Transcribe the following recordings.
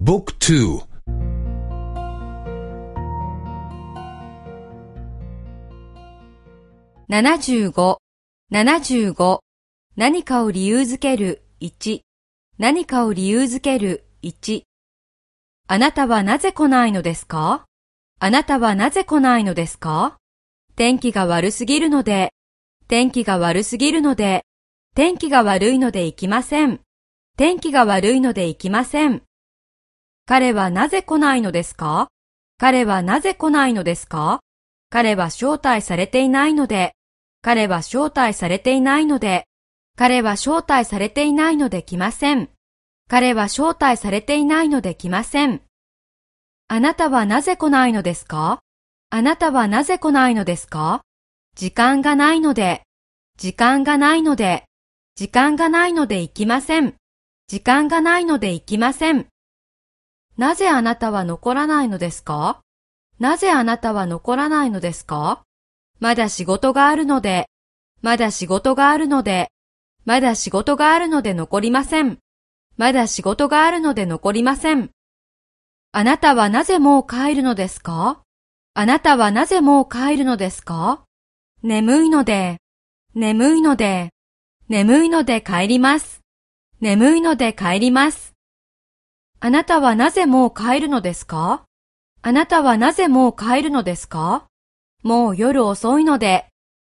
Book 2 75、75何かを理由づける1何かを理由づける1あなたはなぜ来ないのですか？あなたはなぜ来ないのですか？天気が悪すぎるので、天気が悪すぎるので、天気が悪いので行きません。天気が悪いので行きません。彼はなぜ来ないのですか？彼はなぜ来ないのですか？彼は招待されていないので、彼は招待されていないので、彼は招待されていないので来ません。彼は招待されていないので来ません。あなたはなぜ来ないのですか？あなたはなぜ来ないのですか？時間がないので、時間がないので、時間がないので行きません。時間がないので行きません。なぜあなたは残らないのですか？なぜあなたは残らないのですか？まだ仕事があるので、まだ仕事があるので、まだ仕事があるので残りません。まだ仕事があるので残りません。あなたはなぜもう帰るのですか？あなたはなぜもう帰るのですか？眠いので、眠いので、眠いので帰ります。眠いので帰ります。あなたはなぜもう帰るのですか？あなたはなぜもう帰るのですか？もう夜遅いので、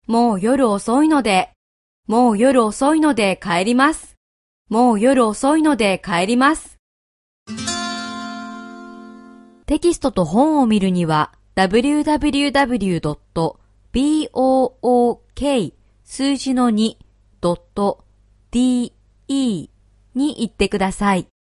もう夜遅いので、もう夜遅いので帰ります。もう夜遅いので帰ります。テキストと本を見るには www.book 数字の 2.de に行ってください。